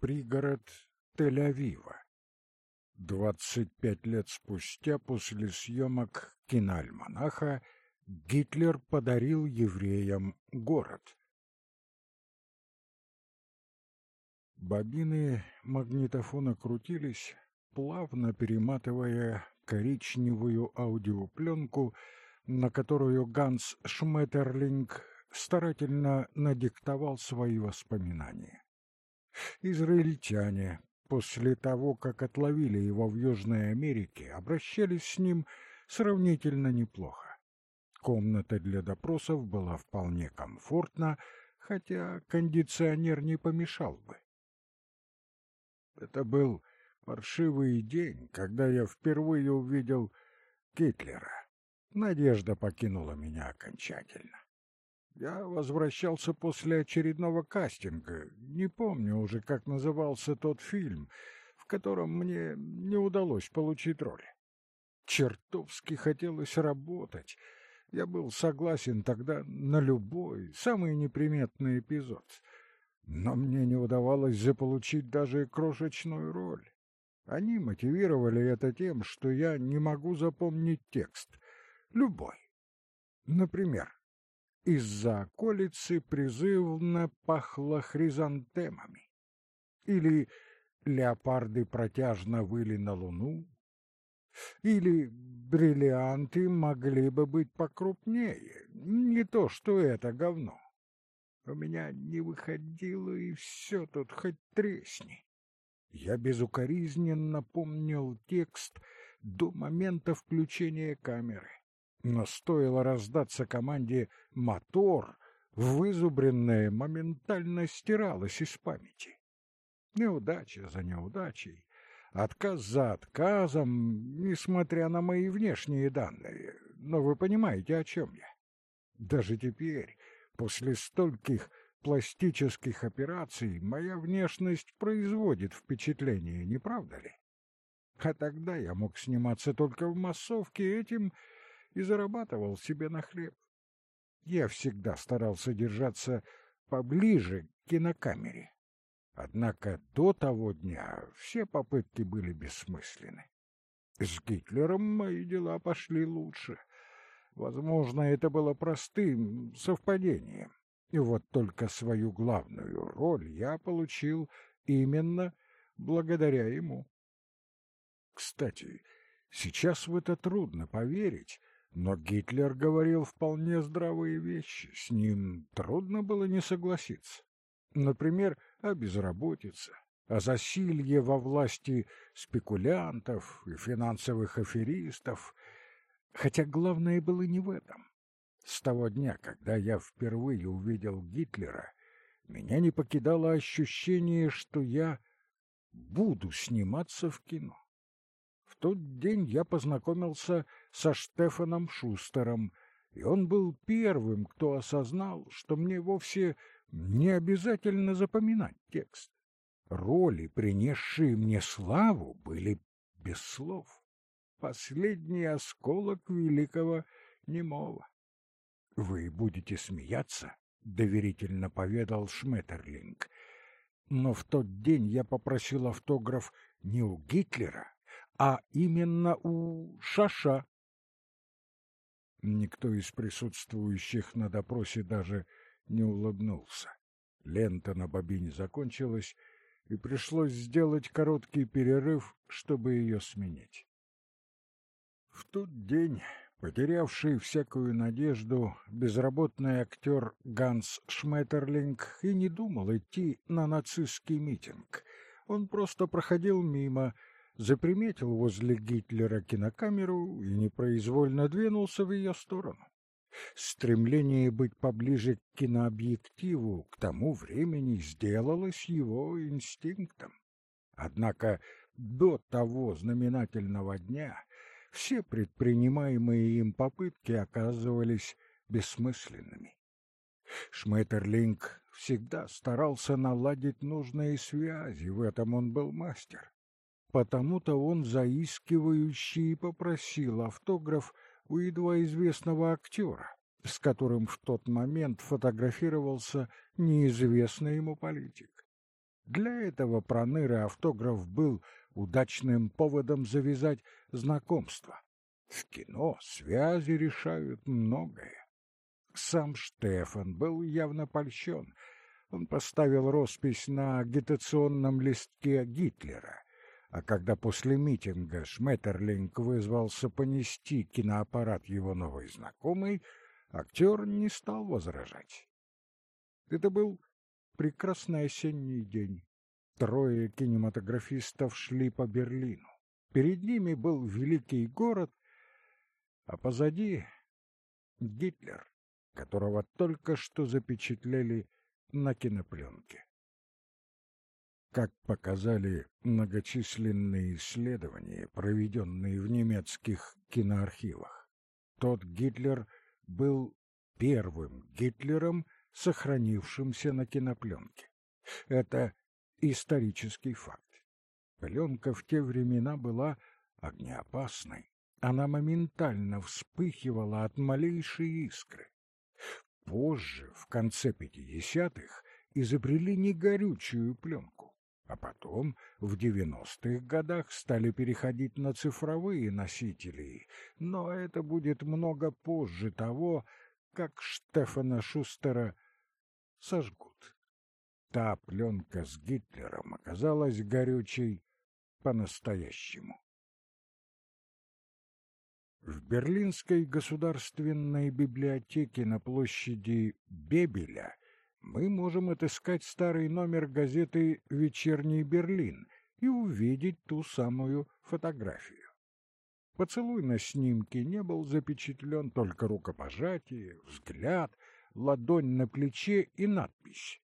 пригород Тель-Авива. Двадцать пять лет спустя после съемок киноальманаха Гитлер подарил евреям город. Бобины магнитофона крутились, плавно перематывая коричневую аудиопленку, на которую Ганс Шметерлинг старательно надиктовал свои воспоминания. Израильтяне, после того, как отловили его в Южной Америке, обращались с ним сравнительно неплохо. Комната для допросов была вполне комфортна, хотя кондиционер не помешал бы. Это был паршивый день, когда я впервые увидел Гитлера. Надежда покинула меня окончательно. Я возвращался после очередного кастинга, не помню уже, как назывался тот фильм, в котором мне не удалось получить роль. Чертовски хотелось работать. Я был согласен тогда на любой, самый неприметный эпизод. Но мне не удавалось заполучить даже крошечную роль. Они мотивировали это тем, что я не могу запомнить текст. Любой. Например, из-за околицы призывно пахло хризантемами. Или леопарды протяжно выли на луну. Или бриллианты могли бы быть покрупнее, не то что это говно. У меня не выходило, и все тут хоть тресни. Я безукоризненно помнил текст до момента включения камеры. Но стоило раздаться команде «мотор», вызубренное моментально стиралось из памяти. Неудача за неудачей, отказ за отказом, несмотря на мои внешние данные. Но вы понимаете, о чем я. Даже теперь, после стольких пластических операций, моя внешность производит впечатление, не правда ли? А тогда я мог сниматься только в массовке этим и зарабатывал себе на хлеб. Я всегда старался держаться поближе к кинокамере. Однако до того дня все попытки были бессмысленны. С Гитлером мои дела пошли лучше. Возможно, это было простым совпадением. И вот только свою главную роль я получил именно благодаря ему. Кстати, сейчас в это трудно поверить, но Гитлер говорил вполне здравые вещи, с ним трудно было не согласиться. Например, о безработице, о засилье во власти спекулянтов и финансовых аферистов. Хотя главное было не в этом. С того дня, когда я впервые увидел Гитлера, меня не покидало ощущение, что я буду сниматься в кино тот день я познакомился со Штефаном Шустером, и он был первым, кто осознал, что мне вовсе не обязательно запоминать текст. Роли, принесшие мне славу, были без слов. Последний осколок великого немого. — Вы будете смеяться? — доверительно поведал Шметерлинг. Но в тот день я попросил автограф не у Гитлера, а именно у Шаша. Никто из присутствующих на допросе даже не улыбнулся. Лента на бобине закончилась, и пришлось сделать короткий перерыв, чтобы ее сменить. В тот день, потерявший всякую надежду, безработный актер Ганс Шметерлинг и не думал идти на нацистский митинг. Он просто проходил мимо, заприметил возле Гитлера кинокамеру и непроизвольно двинулся в ее сторону. Стремление быть поближе к кинообъективу к тому времени сделалось его инстинктом. Однако до того знаменательного дня все предпринимаемые им попытки оказывались бессмысленными. Шметерлинг всегда старался наладить нужные связи, в этом он был мастер. Потому-то он заискивающий попросил автограф у едва известного актера, с которым в тот момент фотографировался неизвестный ему политик. Для этого проныры автограф был удачным поводом завязать знакомство. В кино связи решают многое. Сам Штефан был явно польщен. Он поставил роспись на агитационном листке Гитлера, а когда после митинга Шметерлинг вызвался понести киноаппарат его новой знакомой, актер не стал возражать. Это был прекрасный осенний день. Трое кинематографистов шли по Берлину. Перед ними был великий город, а позади Гитлер, которого только что запечатлели на кинопленке. Как показали многочисленные исследования, проведенные в немецких киноархивах, тот Гитлер был первым Гитлером, сохранившимся на кинопленке. Это исторический факт. Пленка в те времена была огнеопасной. Она моментально вспыхивала от малейшей искры. Позже, в конце пятидесятых, изобрели негорючую пленку, а потом, в девяностых годах, стали переходить на цифровые носители, но это будет много позже того, как Штефана Шустера сожгут. Та пленка с Гитлером оказалась горючей по-настоящему. В Берлинской государственной библиотеке на площади Бебеля мы можем отыскать старый номер газеты «Вечерний Берлин» и увидеть ту самую фотографию. Поцелуй на снимке не был запечатлен только рукопожатие, взгляд, ладонь на плече и надпись.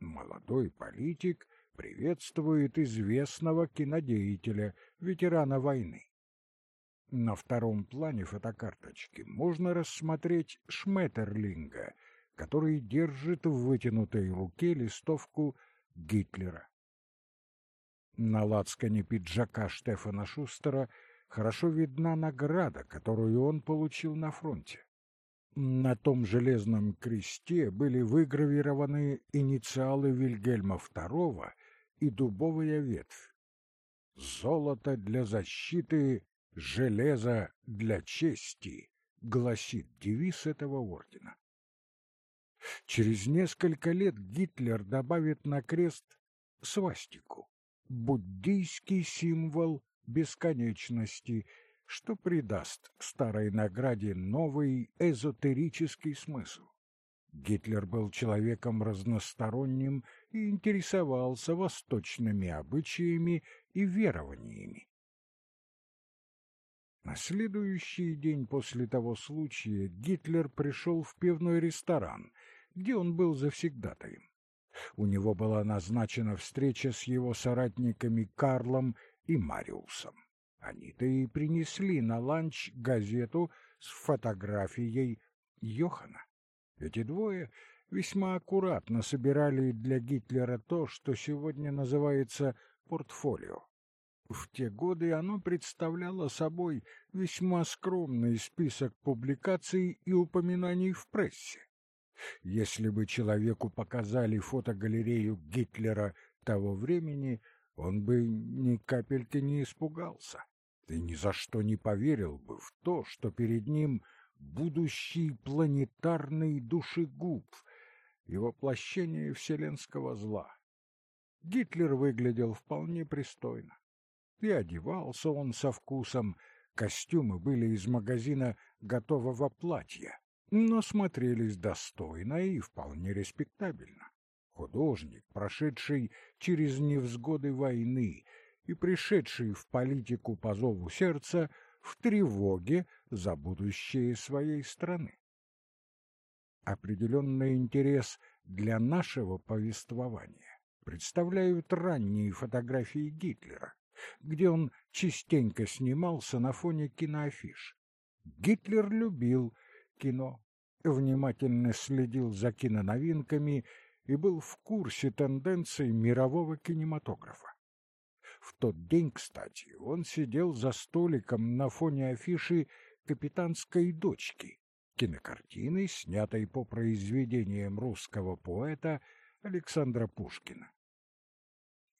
Молодой политик приветствует известного кинодеятеля, ветерана войны. На втором плане фотокарточки можно рассмотреть Шметерлинга, который держит в вытянутой руке листовку Гитлера. На лацкане пиджака Штефана Шустера хорошо видна награда, которую он получил на фронте. На том железном кресте были выгравированы инициалы Вильгельма II и дубовая ветвь. «Золото для защиты, железо для чести», — гласит девиз этого ордена. Через несколько лет Гитлер добавит на крест свастику, буддийский символ бесконечности — что придаст старой награде новый эзотерический смысл. Гитлер был человеком разносторонним и интересовался восточными обычаями и верованиями. На следующий день после того случая Гитлер пришел в пивной ресторан, где он был завсегдатаем. У него была назначена встреча с его соратниками Карлом и Мариусом. Они-то и принесли на ланч газету с фотографией Йохана. Эти двое весьма аккуратно собирали для Гитлера то, что сегодня называется портфолио. В те годы оно представляло собой весьма скромный список публикаций и упоминаний в прессе. Если бы человеку показали фотогалерею Гитлера того времени, он бы ни капельки не испугался ты ни за что не поверил бы в то, что перед ним будущий планетарный душегуб и воплощение вселенского зла. Гитлер выглядел вполне пристойно. И одевался он со вкусом, костюмы были из магазина готового платья, но смотрелись достойно и вполне респектабельно. Художник, прошедший через невзгоды войны, и пришедший в политику по зову сердца в тревоге за будущее своей страны. Определенный интерес для нашего повествования представляют ранние фотографии Гитлера, где он частенько снимался на фоне киноафиш. Гитлер любил кино, внимательно следил за киноновинками и был в курсе тенденций мирового кинематографа. В тот день, кстати, он сидел за столиком на фоне афиши «Капитанской дочки», кинокартины, снятой по произведениям русского поэта Александра Пушкина.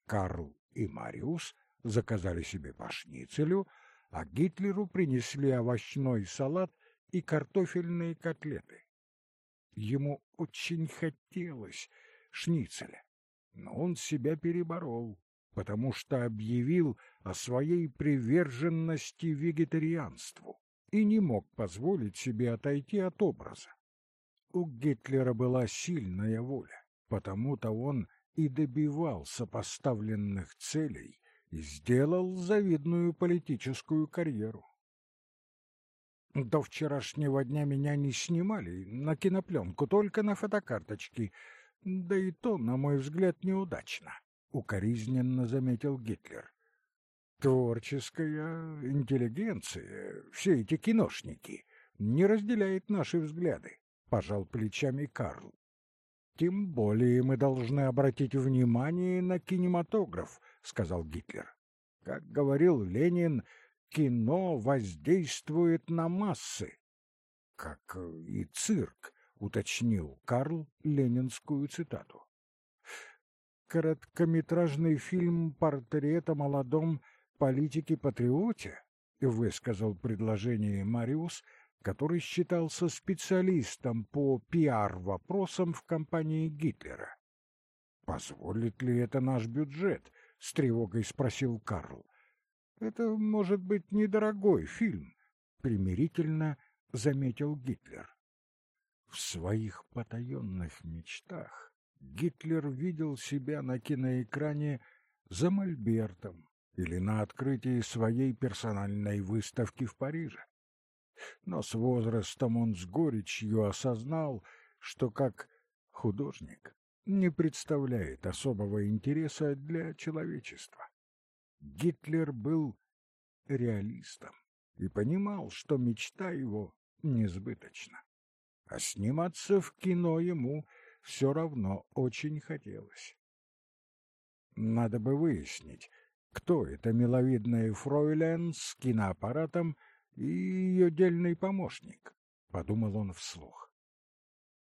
Карл и Мариус заказали себе по шницелю, а Гитлеру принесли овощной салат и картофельные котлеты. Ему очень хотелось шницеля, но он себя переборол, потому что объявил о своей приверженности вегетарианству и не мог позволить себе отойти от образа. У Гитлера была сильная воля, потому-то он и добивался поставленных целей и сделал завидную политическую карьеру. До вчерашнего дня меня не снимали на кинопленку, только на фотокарточки, да и то, на мой взгляд, неудачно, — укоризненно заметил Гитлер. Творческая интеллигенция, все эти киношники, не разделяет наши взгляды, — пожал плечами Карл. Тем более мы должны обратить внимание на кинематограф, — сказал Гитлер. Как говорил Ленин, кино воздействует на массы. Как и цирк, уточнил Карл ленинскую цитату. Короткометражный фильм «Портрет о молодом политике-патриоте», высказал предложение Мариус, который считался специалистом по пиар-вопросам в компании Гитлера. «Позволит ли это наш бюджет?» — с тревогой спросил Карл. Это может быть недорогой фильм, примирительно заметил Гитлер. В своих потаенных мечтах Гитлер видел себя на киноэкране за мольбертом или на открытии своей персональной выставки в Париже. Но с возрастом он с горечью осознал, что как художник не представляет особого интереса для человечества. Гитлер был реалистом и понимал, что мечта его несбыточна. А сниматься в кино ему все равно очень хотелось. Надо бы выяснить, кто эта миловидная фройлен с киноаппаратом и ее дельный помощник, — подумал он вслух.